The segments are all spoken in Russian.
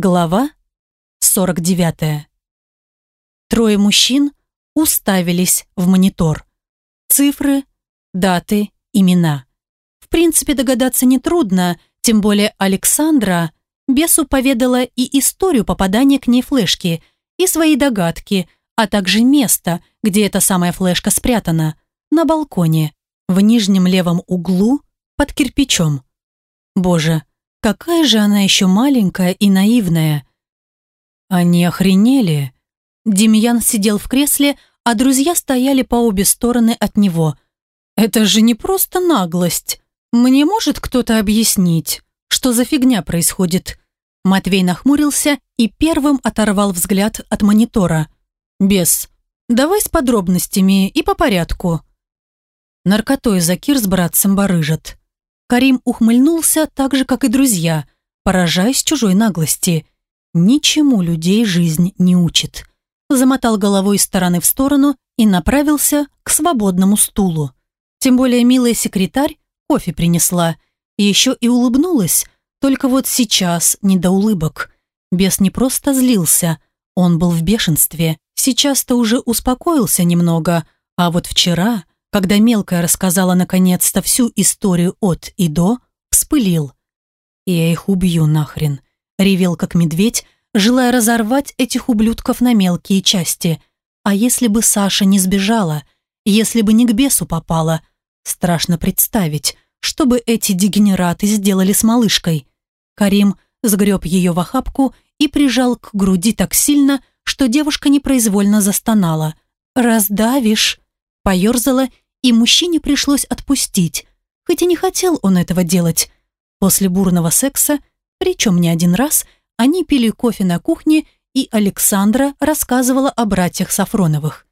Глава 49. Трое мужчин уставились в монитор. Цифры, даты, имена. В принципе, догадаться нетрудно, тем более Александра бесу поведала и историю попадания к ней флешки, и свои догадки, а также место, где эта самая флешка спрятана, на балконе, в нижнем левом углу, под кирпичом. Боже, Какая же она еще маленькая и наивная. Они охренели. Демьян сидел в кресле, а друзья стояли по обе стороны от него. Это же не просто наглость. Мне может кто-то объяснить, что за фигня происходит? Матвей нахмурился и первым оторвал взгляд от монитора. «Бес, давай с подробностями и по порядку». Наркотой Закир с братцем барыжат. Карим ухмыльнулся так же, как и друзья, поражаясь чужой наглости. Ничему людей жизнь не учит. Замотал головой из стороны в сторону и направился к свободному стулу. Тем более милая секретарь кофе принесла. И еще и улыбнулась, только вот сейчас не до улыбок. Бес не просто злился, он был в бешенстве. Сейчас-то уже успокоился немного, а вот вчера когда мелкая рассказала наконец-то всю историю от и до, вспылил. «Я их убью нахрен», — ревел как медведь, желая разорвать этих ублюдков на мелкие части. А если бы Саша не сбежала, если бы не к бесу попала, страшно представить, что бы эти дегенераты сделали с малышкой. Карим сгреб ее в охапку и прижал к груди так сильно, что девушка непроизвольно застонала. «Раздавишь!» Поерзала, и мужчине пришлось отпустить, хоть и не хотел он этого делать. После бурного секса, причем не один раз, они пили кофе на кухне, и Александра рассказывала о братьях Сафроновых.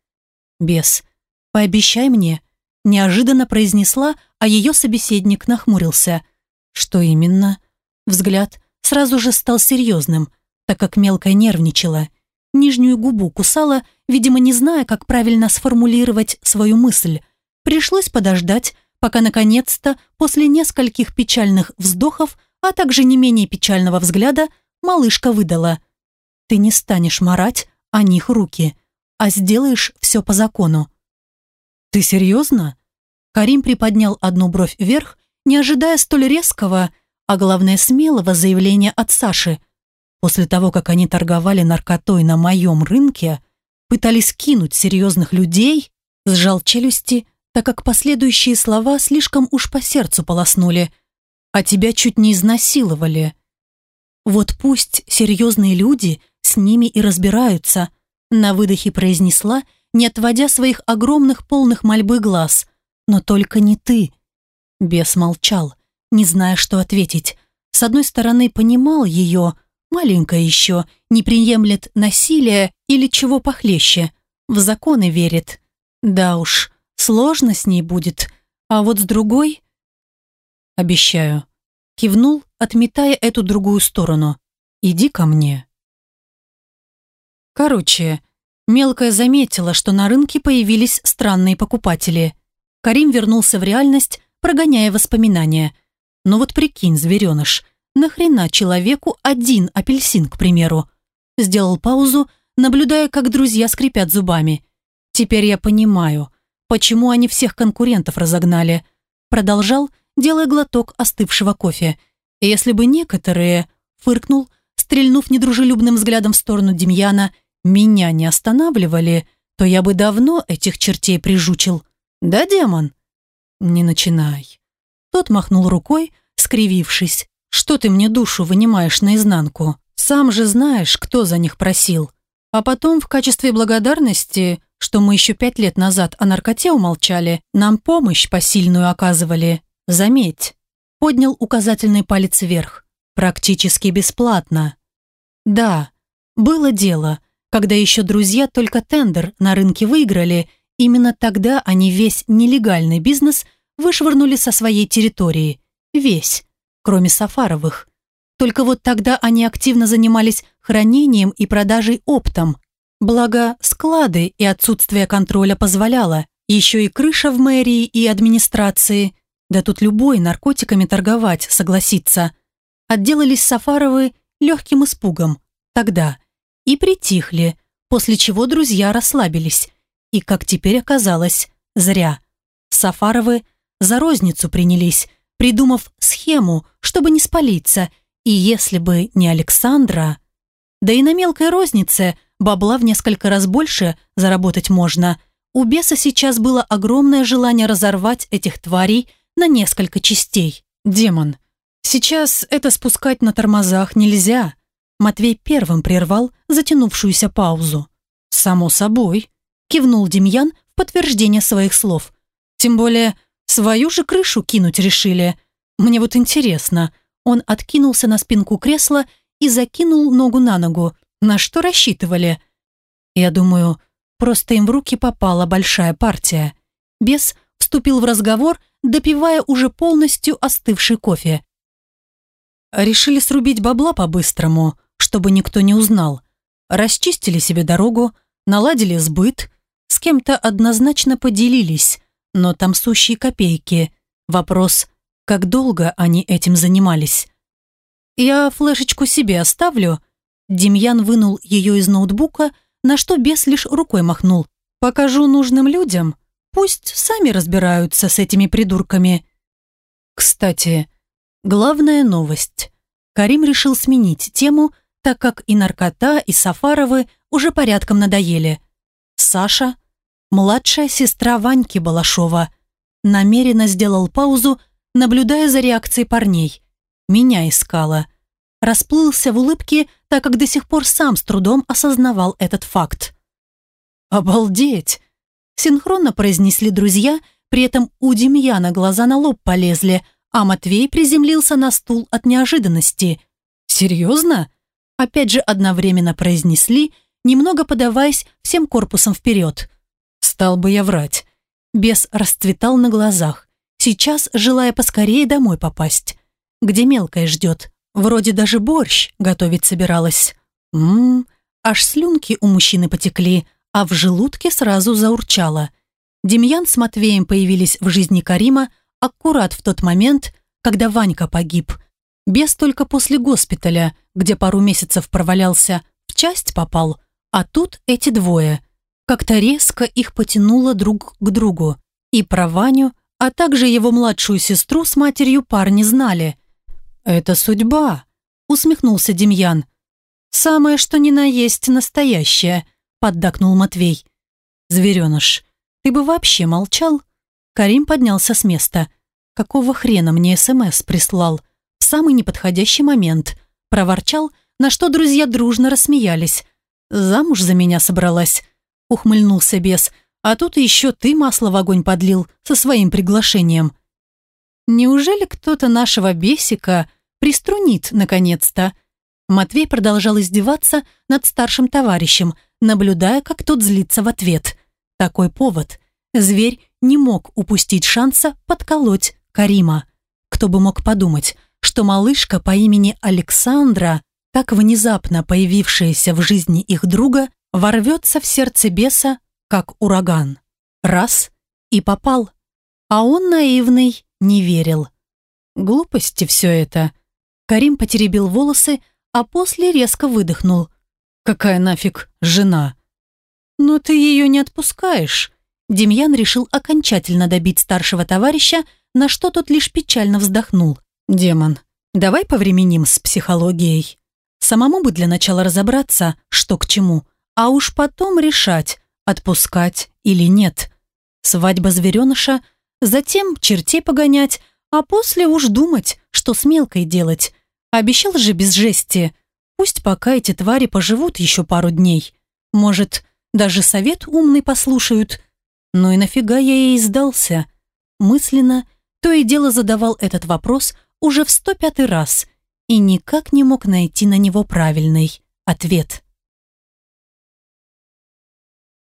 «Бес, пообещай мне», – неожиданно произнесла, а ее собеседник нахмурился. «Что именно?» Взгляд сразу же стал серьезным, так как мелко нервничала. Нижнюю губу кусала, видимо, не зная, как правильно сформулировать свою мысль. Пришлось подождать, пока наконец-то, после нескольких печальных вздохов, а также не менее печального взгляда, малышка выдала. «Ты не станешь марать о них руки, а сделаешь все по закону». «Ты серьезно?» Карим приподнял одну бровь вверх, не ожидая столь резкого, а главное смелого заявления от Саши. После того, как они торговали наркотой на моем рынке, пытались кинуть серьезных людей, сжал челюсти, так как последующие слова слишком уж по сердцу полоснули, а тебя чуть не изнасиловали. Вот пусть серьезные люди с ними и разбираются, на выдохе произнесла, не отводя своих огромных полных мольбы глаз, но только не ты. Бес молчал, не зная, что ответить. С одной стороны, понимал ее, маленькая еще, не приемлет насилия или чего похлеще, в законы верит. Да уж, сложно с ней будет, а вот с другой... Обещаю. Кивнул, отметая эту другую сторону. Иди ко мне. Короче, мелкая заметила, что на рынке появились странные покупатели. Карим вернулся в реальность, прогоняя воспоминания. Но вот прикинь, звереныш, нахрена человеку один апельсин, к примеру? Сделал паузу, наблюдая, как друзья скрипят зубами. «Теперь я понимаю, почему они всех конкурентов разогнали». Продолжал, делая глоток остывшего кофе. «Если бы некоторые...» Фыркнул, стрельнув недружелюбным взглядом в сторону Демьяна, «меня не останавливали, то я бы давно этих чертей прижучил. Да, демон?» «Не начинай». Тот махнул рукой, скривившись. «Что ты мне душу вынимаешь наизнанку? Сам же знаешь, кто за них просил. А потом, в качестве благодарности, что мы еще пять лет назад о наркоте умолчали, нам помощь посильную оказывали. Заметь, поднял указательный палец вверх. Практически бесплатно. Да, было дело, когда еще друзья только тендер на рынке выиграли, именно тогда они весь нелегальный бизнес вышвырнули со своей территории. Весь, кроме Сафаровых. Только вот тогда они активно занимались хранением и продажей оптом. Благо, склады и отсутствие контроля позволяло. Еще и крыша в мэрии и администрации. Да тут любой наркотиками торговать согласится. Отделались Сафаровы легким испугом, тогда, и притихли, после чего друзья расслабились. И, как теперь оказалось, зря. Сафаровы за розницу принялись, придумав схему, чтобы не спалиться, и если бы не Александра... Да и на мелкой рознице бабла в несколько раз больше заработать можно. У беса сейчас было огромное желание разорвать этих тварей на несколько частей. Демон. Сейчас это спускать на тормозах нельзя. Матвей первым прервал затянувшуюся паузу. «Само собой», – кивнул Демьян в подтверждение своих слов. «Тем более, свою же крышу кинуть решили. Мне вот интересно». Он откинулся на спинку кресла и закинул ногу на ногу. На что рассчитывали? Я думаю, просто им в руки попала большая партия. Бес вступил в разговор, допивая уже полностью остывший кофе. Решили срубить бабла по-быстрому, чтобы никто не узнал. Расчистили себе дорогу, наладили сбыт, с кем-то однозначно поделились, но там сущие копейки. Вопрос, как долго они этим занимались? «Я флешечку себе оставлю». Демьян вынул ее из ноутбука, на что бес лишь рукой махнул. «Покажу нужным людям. Пусть сами разбираются с этими придурками». Кстати, главная новость. Карим решил сменить тему, так как и наркота, и Сафаровы уже порядком надоели. Саша, младшая сестра Ваньки Балашова, намеренно сделал паузу, наблюдая за реакцией парней меня искала. Расплылся в улыбке, так как до сих пор сам с трудом осознавал этот факт. «Обалдеть!» Синхронно произнесли друзья, при этом у Демьяна глаза на лоб полезли, а Матвей приземлился на стул от неожиданности. «Серьезно?» Опять же одновременно произнесли, немного подаваясь всем корпусом вперед. Стал бы я врать. Бес расцветал на глазах, сейчас желая поскорее домой попасть где мелкая ждет. Вроде даже борщ готовить собиралась. Ммм, аж слюнки у мужчины потекли, а в желудке сразу заурчало. Демьян с Матвеем появились в жизни Карима аккурат в тот момент, когда Ванька погиб. Без только после госпиталя, где пару месяцев провалялся, в часть попал. А тут эти двое. Как-то резко их потянуло друг к другу. И про Ваню, а также его младшую сестру с матерью парни знали – «Это судьба», — усмехнулся Демьян. «Самое, что ни на есть настоящее», — поддакнул Матвей. «Звереныш, ты бы вообще молчал?» Карим поднялся с места. «Какого хрена мне СМС прислал?» В самый неподходящий момент. Проворчал, на что друзья дружно рассмеялись. «Замуж за меня собралась», — ухмыльнулся бес. «А тут еще ты масло в огонь подлил со своим приглашением». «Неужели кто-то нашего бесика Приструнит, наконец-то. Матвей продолжал издеваться над старшим товарищем, наблюдая, как тот злится в ответ. Такой повод. Зверь не мог упустить шанса подколоть Карима. Кто бы мог подумать, что малышка по имени Александра, так внезапно появившаяся в жизни их друга, ворвется в сердце беса, как ураган. Раз – и попал. А он наивный не верил. Глупости все это. Карим потеребил волосы, а после резко выдохнул. «Какая нафиг жена?» «Но ты ее не отпускаешь». Демьян решил окончательно добить старшего товарища, на что тот лишь печально вздохнул. «Демон, давай повременим с психологией. Самому бы для начала разобраться, что к чему, а уж потом решать, отпускать или нет. Свадьба звереныша, затем чертей погонять, а после уж думать, что с мелкой делать. Обещал же без жести. Пусть пока эти твари поживут еще пару дней. Может, даже совет умный послушают. Ну и нафига я ей сдался? Мысленно то и дело задавал этот вопрос уже в сто пятый раз и никак не мог найти на него правильный ответ.